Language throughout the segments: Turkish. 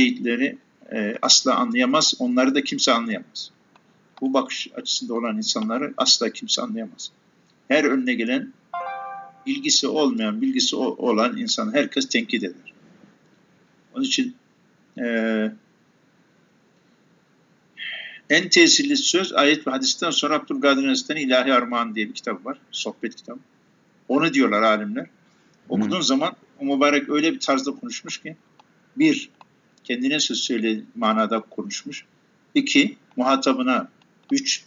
müçtehitleri e, asla anlayamaz, onları da kimse anlayamaz. Bu bakış açısında olan insanları asla kimse anlayamaz. Her önüne gelen bilgisi olmayan, bilgisi olan insan herkes tenkit eder. Onun için e, en tesirli söz ayet ve hadisten sonra Abdülkadir Hazretleri'nin İlahi Armağan diye bir kitap var. Sohbet kitabı. Onu diyorlar alimler. Okuduğun hmm. zaman o mübarek öyle bir tarzda konuşmuş ki bir, kendine söz söyle manada konuşmuş. İki, muhatabına. Üç,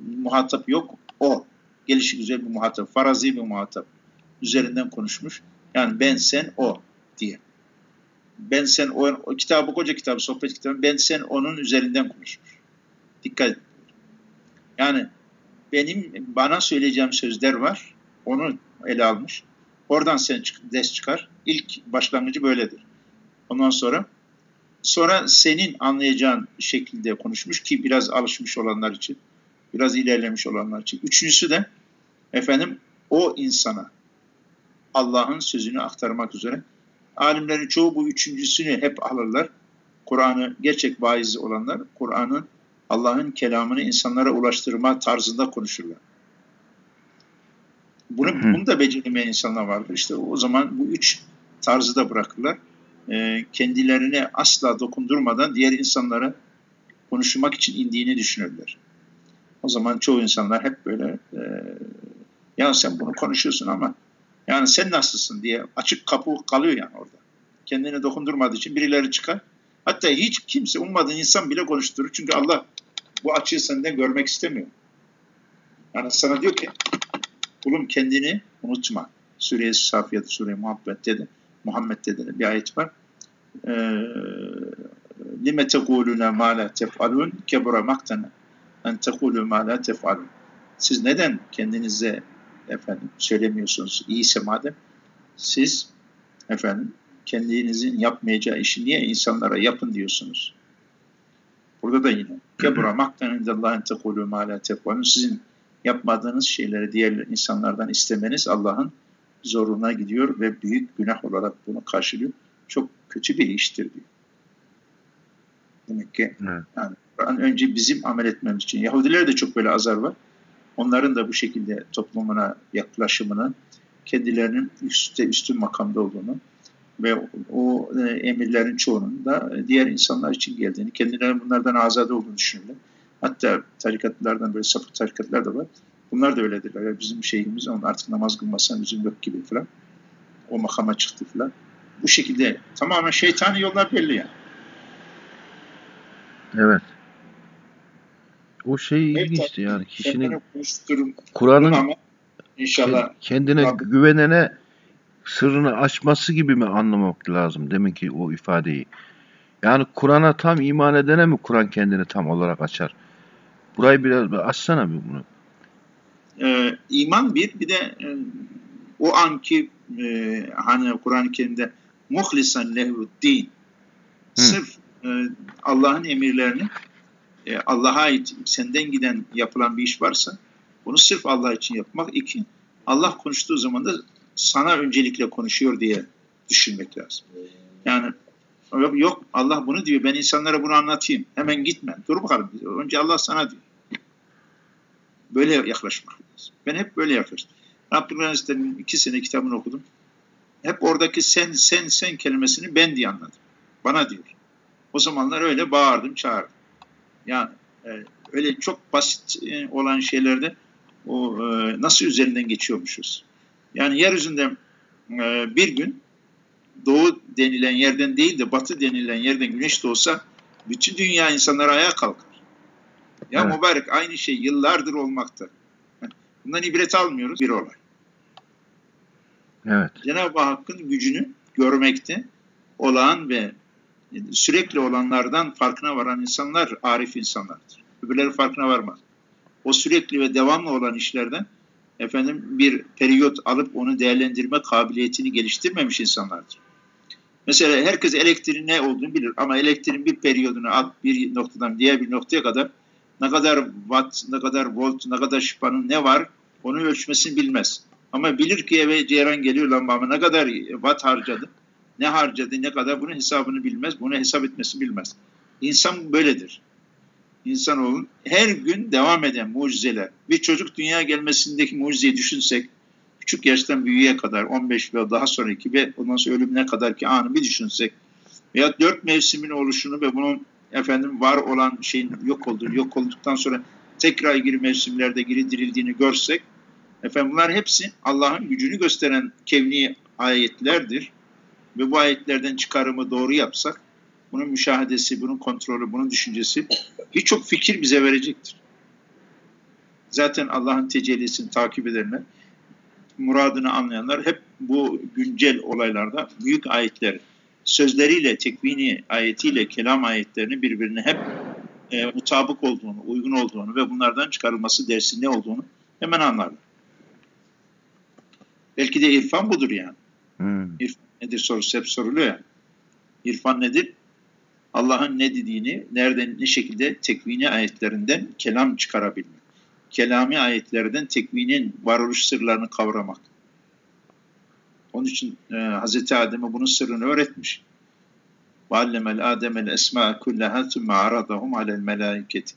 muhatap yok. O. Gelişi güzel bir muhatap. Farazi bir muhatap. Üzerinden konuşmuş. Yani ben, sen, o diye. Ben, sen, o, o kitabı, koca kitabı, sohbet kitabı. Ben, sen, onun üzerinden konuşmuş. Dikkat edin. Yani benim bana söyleyeceğim sözler var. Onu ele almış. Oradan sen çık, ders çıkar. İlk başlangıcı böyledir. Ondan sonra sonra senin anlayacağın şekilde konuşmuş ki biraz alışmış olanlar için, biraz ilerlemiş olanlar için. Üçüncüsü de efendim o insana Allah'ın sözünü aktarmak üzere. Alimlerin çoğu bu üçüncüsünü hep alırlar. Kur'an'ı gerçek vaiz olanlar Kur'an'ın Allah'ın kelamını insanlara ulaştırma tarzında konuşurlar. Bunu, bunu da beceremeyen insanlar vardır. İşte o zaman bu üç tarzı da bırakırlar. E, kendilerine asla dokundurmadan diğer insanlara konuşmak için indiğini düşünürler. O zaman çoğu insanlar hep böyle e, ya sen bunu konuşuyorsun ama yani sen nasılsın diye açık kapı kalıyor yani orada. Kendine dokundurmadığı için birileri çıkar. Hatta hiç kimse ummadığın insan bile konuşturur. Çünkü Allah bu açığı senden görmek istemiyor. Yani sana diyor ki kulum kendini unutma. Suriye Safiyat, Suriye Muhabbet'te de Muhammed'de de bir ayet var. Lime tekulune ma la tef'alun kebura maktana en tekulu ma la tef'alun. Siz neden kendinize efendim söylemiyorsunuz iyiyse madem siz efendim kendinizin yapmayacağı işi niye insanlara yapın diyorsunuz? Burada da yine kebura maktan indallahin tekulu ma la tef'alun. Sizin yapmadığınız şeyleri diğer insanlardan istemeniz Allah'ın zoruna gidiyor ve büyük günah olarak bunu karşılıyor. Çok kötü bir iştir diyor. Demek ki evet. yani önce bizim amel etmemiz için. Yahudilerde de çok böyle azar var. Onların da bu şekilde toplumuna yaklaşımını, kendilerinin üstte üstün makamda olduğunu ve o e, emirlerin çoğunun da diğer insanlar için geldiğini, kendilerinin bunlardan azade olduğunu düşünürler. Hatta tarikatlardan böyle sapık tarikatlar da var. Bunlar da öyledirler. Yani bizim şeyimiz on artık namaz kılmasan bizim yok gibi falan. O makama çıktı falan. Bu şekilde tamamen şeytani yollar belli yani. Evet. O şey ilginçti yani. Kişinin Kur'an'ın inşallah kendine Rabbim. güvenene sırrını açması gibi mi anlamak lazım demek ki o ifadeyi. Yani Kur'an'a tam iman edene mi Kur'an kendini tam olarak açar? Burayı biraz açsana bir bunu. Ee, iman bir, bir de e, o anki e, hani Kur'an-ı Kerim'de muhlisan lehuddin sırf e, Allah'ın emirlerini e, Allah'a ait senden giden yapılan bir iş varsa bunu sırf Allah için yapmak. iki Allah konuştuğu zaman da sana öncelikle konuşuyor diye düşünmek lazım. Yani yok Allah bunu diyor ben insanlara bunu anlatayım. Hemen gitme. Dur bakalım. Önce Allah sana diyor. Böyle yaklaşmak lazım. Ben hep böyle yaklaştım. Abdülhamid'in iki sene kitabını okudum. Hep oradaki sen, sen, sen kelimesini ben diye anladım. Bana diyor. O zamanlar öyle bağırdım, çağırdım. Yani e, öyle çok basit e, olan şeylerde o e, nasıl üzerinden geçiyormuşuz. Yani yeryüzünde e, bir gün doğu denilen yerden değil de batı denilen yerden güneş doğsa bütün dünya insanları ayağa kalkar. Ya evet. mübarek aynı şey yıllardır olmakta. Bundan ibret almıyoruz bir olay. Evet. Cenab-ı Hakk'ın gücünü görmekte olan ve sürekli olanlardan farkına varan insanlar arif insanlardır. Öbürleri farkına varmaz. O sürekli ve devamlı olan işlerden efendim bir periyot alıp onu değerlendirme kabiliyetini geliştirmemiş insanlardır. Mesela herkes elektriğin ne olduğunu bilir ama elektriğin bir periyodunu al bir noktadan diğer bir noktaya kadar ne kadar watt, ne kadar volt, ne kadar şifanın ne var onu ölçmesini bilmez. Ama bilir ki eve ceyran geliyor lambama ne kadar watt harcadı Ne harcadı, ne kadar bunun hesabını bilmez, bunu hesap etmesi bilmez. İnsan böyledir. İnsanoğlunun her gün devam eden mucizeler. Bir çocuk dünya gelmesindeki mucizeyi düşünsek, küçük yaştan büyüye kadar 15 ve daha sonraki ve ondan sonra ölümüne kadar ki anı bir düşünsek veya dört mevsimin oluşunu ve bunun efendim var olan şeyin yok olduğunu, yok olduktan sonra tekrar geri mevsimlerde geri dirildiğini görsek efendim bunlar hepsi Allah'ın gücünü gösteren kevni ayetlerdir. Ve bu ayetlerden çıkarımı doğru yapsak bunun müşahedesi, bunun kontrolü, bunun düşüncesi birçok fikir bize verecektir. Zaten Allah'ın tecellisini takip edenler, muradını anlayanlar hep bu güncel olaylarda büyük ayetler, sözleriyle, tekvini ayetiyle kelam ayetlerini birbirine hep e, mutabık olduğunu, uygun olduğunu ve bunlardan çıkarılması dersin ne olduğunu hemen anlarlar. Belki de irfan budur yani. Hmm. İrfan nedir sorusu hep soruluyor ya. İrfan nedir? Allah'ın ne dediğini, nereden, ne şekilde tekvini ayetlerinden kelam çıkarabilmek. Kelami ayetlerden tekvinin varoluş sırlarını kavramak. Onun için e, Hz. Adem'e bunun sırrını öğretmiş. وَعَلَّمَ الْاَدَمَ الْاَسْمَاءَ كُلَّهَا ثُمَّ عَرَضَهُمْ عَلَى الْمَلَائِكَةِ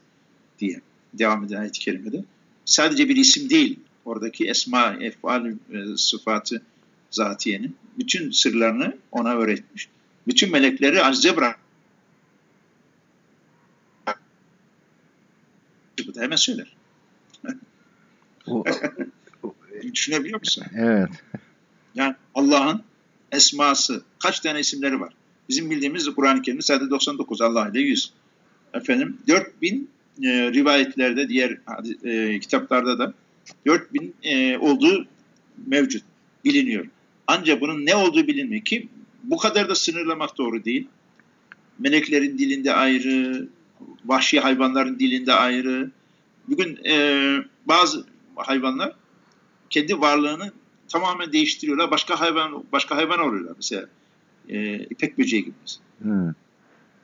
diye devam eden ayet-i kerimede. Sadece bir isim değil, oradaki esma, efal, e, sıfatı zatiyenin bütün sırlarını ona öğretmiş. Bütün melekleri acize bırak. Bu da hemen söyler. Düşünebiliyor musun? Evet. Allah'ın esması kaç tane isimleri var? Bizim bildiğimiz Kur'an-ı Kerim'de sadece 99 Allah ile 100. Efendim 4000 e, rivayetlerde diğer e, kitaplarda da 4000 e, olduğu mevcut biliniyor. Ancak bunun ne olduğu bilinmiyor ki bu kadar da sınırlamak doğru değil. Meleklerin dilinde ayrı, vahşi hayvanların dilinde ayrı. Bugün e, bazı hayvanlar kendi varlığını tamamen değiştiriyorlar. Başka hayvan başka hayvan oluyorlar mesela. E, ipek böceği gibi Hmm.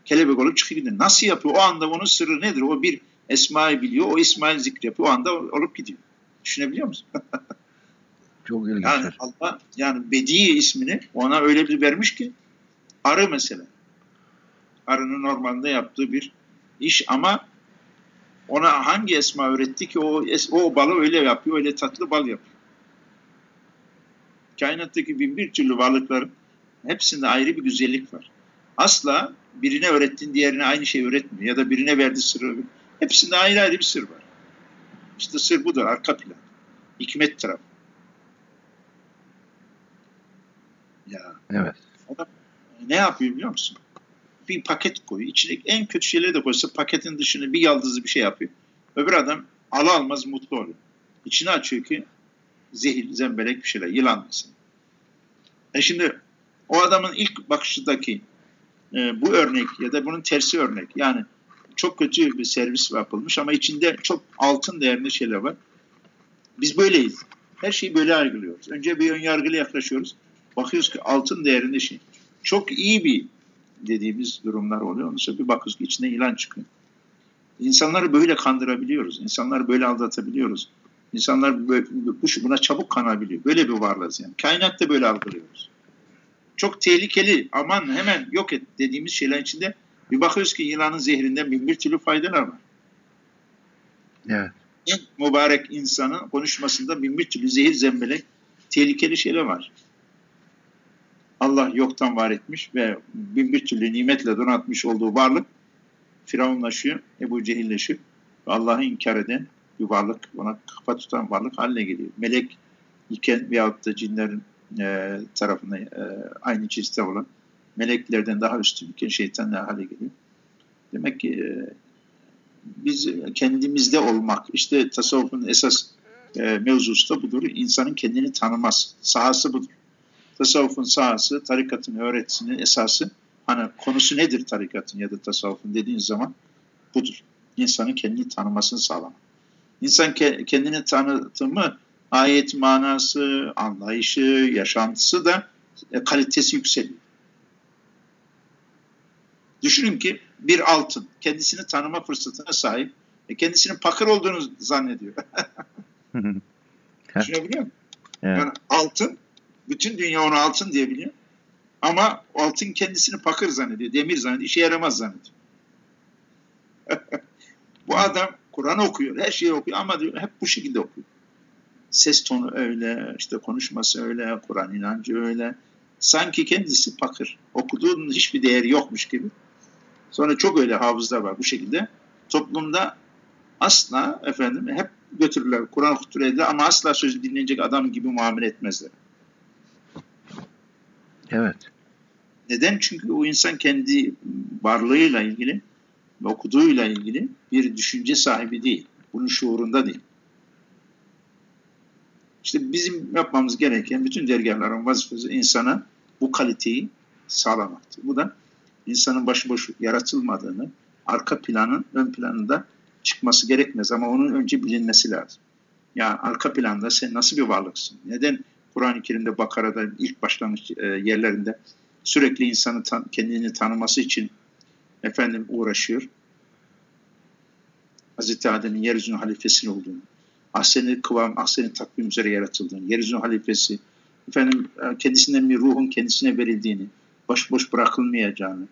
Kelebek olup çıkıyor. Nasıl yapıyor? O anda onun sırrı nedir? O bir esmayı biliyor. O İsmail zikri yapıyor. O anda olup gidiyor. Düşünebiliyor musun? Çok ilginç. Yani Allah yani Bedi ismini ona öyle bir vermiş ki arı mesela. Arının normalde yaptığı bir iş ama ona hangi esma öğretti ki o, o balı öyle yapıyor, öyle tatlı bal yapıyor. Kainattaki bin bir türlü varlıkların hepsinde ayrı bir güzellik var. Asla birine öğrettiğin diğerine aynı şey öğretmiyor ya da birine verdiği sırrı hepsinde ayrı ayrı bir sır var. İşte sır budur, arka plan. Hikmet tarafı. Ya. Evet. Adam ne yapıyor biliyor musun? Bir paket koyuyor. İçine en kötü şeyleri de koysa paketin dışını bir yaldızlı bir şey yapıyor. Öbür adam ala almaz mutlu oluyor. İçini açıyor ki zehir, zembelek bir şeyler, yılan mesela. E şimdi o adamın ilk bakışındaki e, bu örnek ya da bunun tersi örnek yani çok kötü bir servis yapılmış ama içinde çok altın değerli şeyler var. Biz böyleyiz. Her şeyi böyle algılıyoruz. Önce bir ön yargılı yaklaşıyoruz. Bakıyoruz ki altın değerinde şey. Çok iyi bir dediğimiz durumlar oluyor. Ondan sonra bir bakıyoruz ki içinde ilan çıkıyor. İnsanları böyle kandırabiliyoruz. İnsanları böyle aldatabiliyoruz. İnsanlar böyle, buna çabuk kanabiliyor. Böyle bir varlığız yani. Kainatta böyle algılıyoruz. Çok tehlikeli, aman hemen yok et dediğimiz şeyler içinde bir bakıyoruz ki yılanın zehrinden bin bir türlü faydalar var. Evet. En mübarek insanın konuşmasında bin bir türlü zehir zembelek tehlikeli şeyler var. Allah yoktan var etmiş ve bin bir türlü nimetle donatmış olduğu varlık Firavunlaşıyor, Ebu Cehilleşiyor ve Allah'ı inkar eden bir varlık, ona kafa tutan varlık haline geliyor. Melek iken veyahut da cinlerin e, tarafına e, aynı cinste olan meleklerden daha üstün iken şeytan ne hale geliyor. Demek ki e, biz kendimizde olmak, işte tasavvufun esas e, mevzusu da budur. İnsanın kendini tanımaz. Sahası budur. Tasavvufun sahası, tarikatın öğretisinin esası, hani konusu nedir tarikatın ya da tasavvufun dediğin zaman budur. İnsanın kendini tanımasını sağlamak. İnsan ke kendini tanıtımı, ayet manası, anlayışı, yaşantısı da e, kalitesi yükseliyor. Düşünün ki bir altın kendisini tanıma fırsatına sahip ve kendisinin pakır olduğunu zannediyor. Düşünebiliyor musun? Evet. Yani altın bütün dünya onu altın diyebiliyor. Ama altın kendisini pakır zannediyor, demir zannediyor, işe yaramaz zannediyor. bu adam Kur'an okuyor, her şeyi okuyor ama diyor, hep bu şekilde okuyor. Ses tonu öyle, işte konuşması öyle, Kur'an inancı öyle. Sanki kendisi pakır. Okuduğunun hiçbir değeri yokmuş gibi. Sonra çok öyle hafızlar var bu şekilde. Toplumda asla efendim hep götürürler, Kur'an okutururlar ama asla sözü dinleyecek adam gibi muamele etmezler. Evet. Neden? Çünkü o insan kendi varlığıyla ilgili ve okuduğuyla ilgili bir düşünce sahibi değil. Bunun şuurunda değil. İşte bizim yapmamız gereken bütün dergahların vazifesi insana bu kaliteyi sağlamaktır. Bu da insanın başıboş yaratılmadığını, arka planın ön planında çıkması gerekmez ama onun önce bilinmesi lazım. Ya arka planda sen nasıl bir varlıksın? Neden Kur'an-ı Kerim'de Bakara'da ilk başlangıç e, yerlerinde sürekli insanı kendini tanıması için efendim uğraşıyor. Hazreti Adem'in yeryüzünün halifesi olduğunu, ahseni kıvam, ahseni takvim üzere yaratıldığını, yeryüzünün halifesi, efendim e, kendisinden bir ruhun kendisine verildiğini, boş boş bırakılmayacağını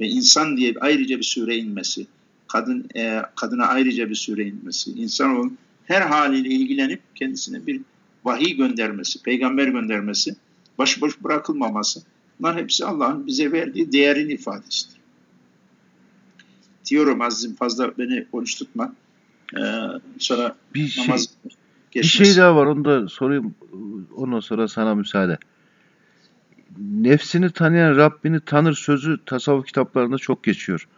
ve insan diye ayrıca bir sure inmesi, kadın e, kadına ayrıca bir sure inmesi, insanoğlunun her haliyle ilgilenip kendisine bir vahiy göndermesi, peygamber göndermesi, başıboş bırakılmaması, bunlar hepsi Allah'ın bize verdiği değerin ifadesidir. Diyorum azizim fazla beni konuşturma. Ee, sonra bir şey, namaz şey, Bir şey daha var onu da sorayım. Ondan sonra sana müsaade. Nefsini tanıyan Rabbini tanır sözü tasavvuf kitaplarında çok geçiyor.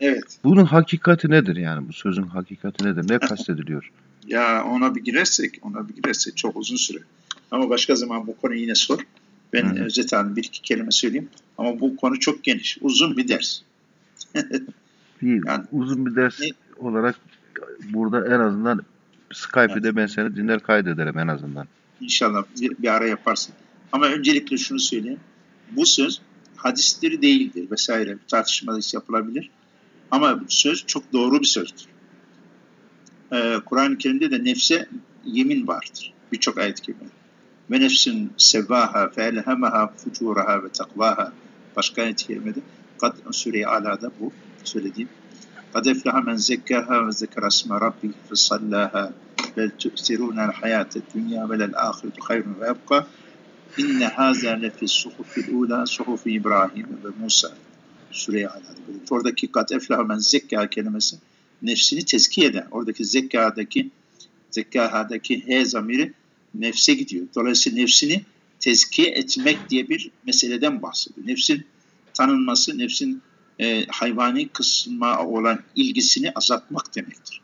Evet. Bunun hakikati nedir yani? Bu sözün hakikati nedir? Ne kastediliyor? ya ona bir girersek, ona bir girersek çok uzun süre. Ama başka zaman bu konuyu yine sor. Ben Hı. özet bir iki kelime söyleyeyim. Ama bu konu çok geniş. Uzun bir ders. bir, yani, uzun bir ders ne? olarak burada en azından Skype'de evet. ben seni dinler kaydederim en azından. İnşallah bir, bir ara yaparsın. Ama öncelikle şunu söyleyeyim. Bu söz hadisleri değildir vesaire. Tartışmalı yapılabilir. Ama bu söz çok doğru bir sözdür. Ee, Kur'an-ı Kerim'de de nefse yemin vardır. Birçok ayet gibi. Ve nefsin sevvaha fe elhemaha fucuraha ve takvaha. Başka ayet-i kerimede. Kad Sure-i Ala'da bu söylediğim. Ve zekara asma rabbi fe sallaha bel tu'sirunel hayate dünya velel ahiretu hayrun ve ebka. İnne haza lefi suhufil ula suhufi İbrahim ve Musa. Sure-i Ala'da. Oradaki kad eflaha men zekkaha kelimesi nefsini tezkiye eden, oradaki zekadaki zekahadaki he zamiri nefse gidiyor. Dolayısıyla nefsini tezkiye etmek diye bir meseleden bahsediyor. Nefsin tanınması, nefsin e, hayvani kısma olan ilgisini azaltmak demektir.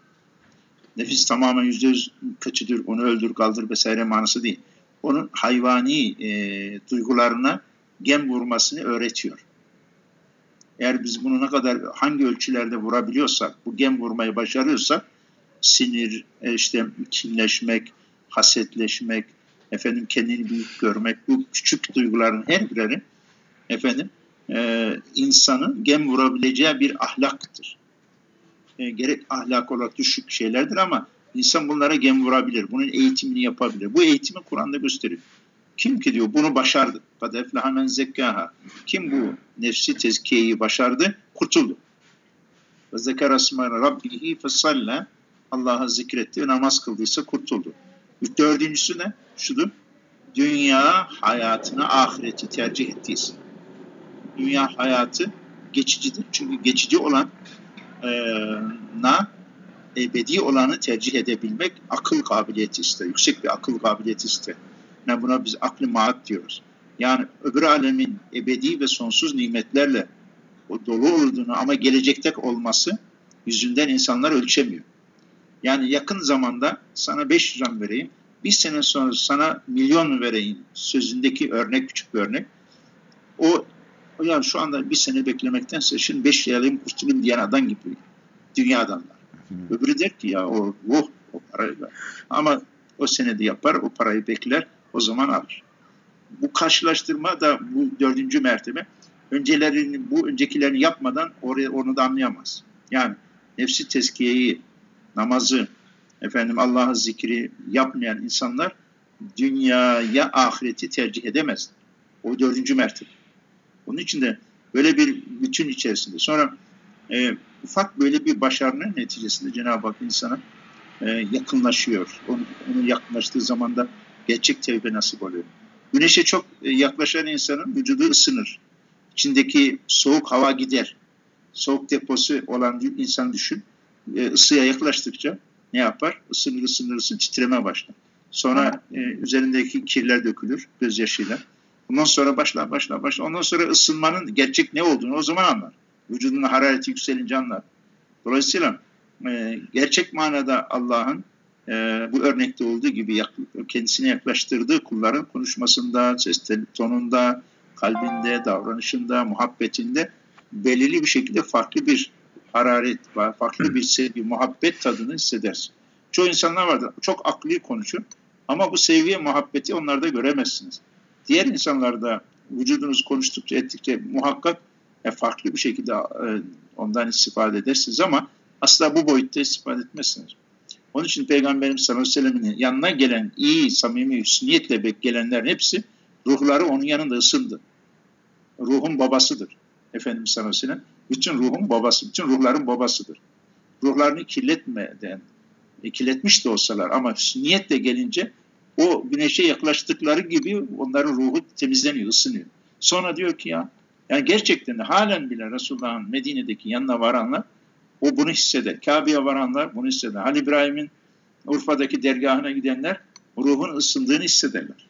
Nefis tamamen yüzde yüz kötüdür, onu öldür, kaldır vesaire manası değil. Onun hayvani e, duygularına gem vurmasını öğretiyor. Eğer biz bunu ne kadar hangi ölçülerde vurabiliyorsak, bu gem vurmayı başarıyorsak sinir, e, işte kinleşmek, hasetleşmek, efendim kendini büyük görmek, bu küçük duyguların her birinin efendim e, insanın gem vurabileceği bir ahlaktır. E, gerek ahlak olarak düşük şeylerdir ama insan bunlara gem vurabilir. Bunun eğitimini yapabilir. Bu eğitimi Kur'an'da gösteriyor. Kim ki diyor bunu başardı. Kad eflaha men zekkaha. Kim bu nefsi tezkiyeyi başardı? Kurtuldu. Ve zekar asmâne rabbihi fesalla. Allah'a zikretti ve namaz kıldıysa kurtuldu. Dördüncüsü ne? Şudur. Dünya hayatını ahireti tercih ettiyse. Dünya hayatı geçicidir. Çünkü geçici olan e, na ebedi olanı tercih edebilmek akıl kabiliyeti ister. Yüksek bir akıl kabiliyeti ister. Yani buna biz aklı maat diyoruz. Yani öbür alemin ebedi ve sonsuz nimetlerle o dolu olduğunu ama gelecekte olması yüzünden insanlar ölçemiyor. Yani yakın zamanda sana 500 liram vereyim, bir sene sonra sana milyon vereyim sözündeki örnek küçük bir örnek. O, ya şu anda bir sene beklemektense şimdi 5 liralayım kurtulayım diyen adam gibi dünya adamlar. Öbürü der ki ya o, oh, o parayı Ama o senede yapar, o parayı bekler, o zaman alır. Bu karşılaştırma da bu dördüncü mertebe. Öncelerini, bu öncekilerini yapmadan oraya, onu da anlayamaz. Yani nefsi tezkiyeyi, namazı, efendim Allah'ın zikri yapmayan insanlar dünyaya ahireti tercih edemez. O dördüncü mertebe. Onun için de böyle bir bütün içerisinde. Sonra e, ufak böyle bir başarının neticesinde Cenab-ı Hak insana e, yakınlaşıyor. Onu, onu yakınlaştığı zaman da gerçek tevbe nasip oluyor. Güneşe çok e, yaklaşan insanın vücudu ısınır. İçindeki soğuk hava gider. Soğuk deposu olan bir insan düşün. E, ısıya yaklaştıkça ne yapar? Isınır ısınır ısınır titreme başlar. Sonra e, üzerindeki kirler dökülür gözyaşıyla. Ondan sonra başlar başlar başlar. Ondan sonra ısınmanın gerçek ne olduğunu o zaman anlar. Vücudun harareti yükselince anlar. Dolayısıyla e, gerçek manada Allah'ın e, bu örnekte olduğu gibi kendisine yaklaştırdığı kulların konuşmasında, ses tonunda, kalbinde, davranışında, muhabbetinde belirli bir şekilde farklı bir hararet var, farklı bir sevgi, muhabbet tadını hissedersin. Çoğu insanlar vardır, çok akli konuşur ama bu sevgi, muhabbeti onlarda göremezsiniz. Diğer insanlarda vücudunuz konuştukça, ettikçe muhakkak e, farklı bir şekilde e, ondan istifade edersiniz ama asla bu boyutta istifade etmezsiniz. Onun için Peygamberimiz sallallahu aleyhi ve yanına gelen iyi, samimi, niyetle gelenlerin hepsi ruhları onun yanında ısındı. Ruhun babasıdır. Efendimiz sallallahu aleyhi ve sellem. Bütün ruhun babası, bütün ruhların babasıdır. Ruhlarını kirletmeden, kirletmiş de olsalar ama niyetle gelince o güneşe yaklaştıkları gibi onların ruhu temizleniyor, ısınıyor. Sonra diyor ki ya, yani gerçekten de halen bile Resulullah'ın Medine'deki yanına varanlar o bunu hisseder. Kabe'ye varanlar bunu hisseder. Ali İbrahim'in Urfa'daki dergahına gidenler ruhun ısındığını hissederler.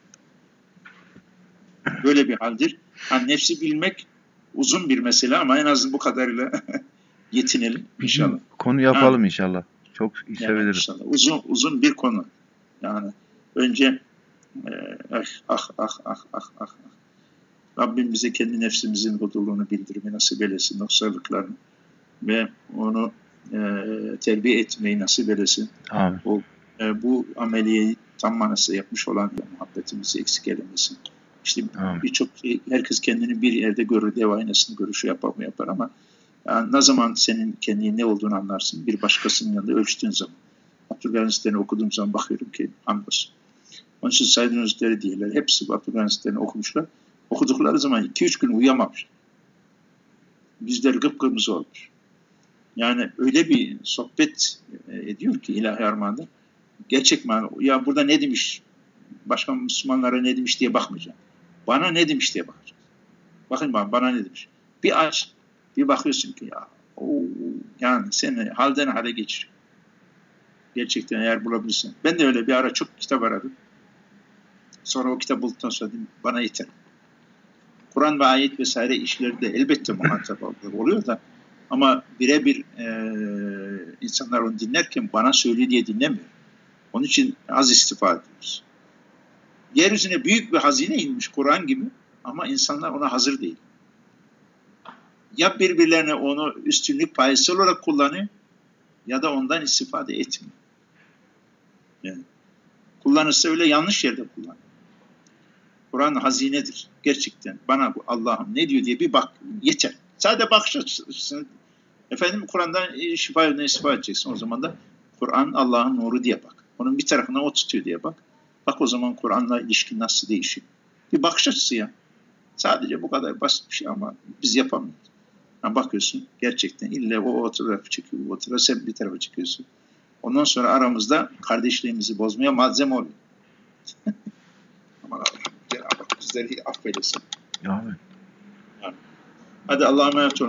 Böyle bir haldir. Yani nefsi bilmek uzun bir mesele ama en azından bu kadarıyla yetinelim inşallah. Konu yapalım ha. inşallah. Çok seviniriz. inşallah. Uzun uzun bir konu. Yani önce e, ah, ah ah ah ah ah Rabbim bize kendi nefsimizin hudurluğunu bildirmeyi nasip eylesin, noksalıklarını ve onu e, terbiye etmeyi nasip eylesin. Amin. O, e, bu ameliyeyi tam manası yapmış olan muhabbetimizi eksik eylemesin. İşte birçok şey, herkes kendini bir yerde görür, dev aynasını görüşü yapar mı yapar ama yani ne zaman senin kendini ne olduğunu anlarsın bir başkasının yanında ölçtüğün zaman. Abdülgani okuduğum zaman bakıyorum ki hamdolsun. Onun için Said Nursi'leri diyorlar. Hepsi Abdülgani okumuşlar. Okudukları zaman 2-3 gün uyuyamamış. Bizler kıpkırmızı olmuş. Yani öyle bir sohbet e, ediyor ki ilahi armağanda. Gerçek manada ya burada ne demiş, başka Müslümanlara ne demiş diye bakmayacağım. Bana ne demiş diye bakacağım. Bakın bana, bana ne demiş. Bir aç, bir bakıyorsun ki ya oo, yani seni halden hale geçir. Gerçekten eğer bulabilirsin. Ben de öyle bir ara çok kitap aradım. Sonra o kitap bulduktan sonra bana yeter. Kur'an ve ayet vesaire işleri de elbette muhatap oluyor da ama birebir e, insanlar onu dinlerken bana söylüyor diye dinlemiyor. Onun için az istifade ediyoruz. Yeryüzüne büyük bir hazine inmiş Kur'an gibi ama insanlar ona hazır değil. Ya birbirlerine onu üstünlük payesi olarak kullanıyor ya da ondan istifade etmiyor. Yani kullanırsa öyle yanlış yerde kullanıyor. Kur'an hazinedir. Gerçekten bana bu Allah'ım ne diyor diye bir bak yeter. Sadece bakış açısını efendim Kur'an'dan e, şifa yoluna istifade edeceksin. O zaman da Kur'an Allah'ın nuru diye bak. Onun bir tarafına o tutuyor diye bak. Bak o zaman Kur'an'la ilişkin nasıl değişiyor. Bir bakış açısı ya. Sadece bu kadar basit bir şey ama biz yapamıyoruz. Yani bakıyorsun gerçekten illa o o tarafa çekiyor, o tarafa sen bir tarafa çıkıyorsun. Ondan sonra aramızda kardeşliğimizi bozmaya malzeme oluyor. Bizleri affeylesin. Amin. Hadi Allah'a emanet olun.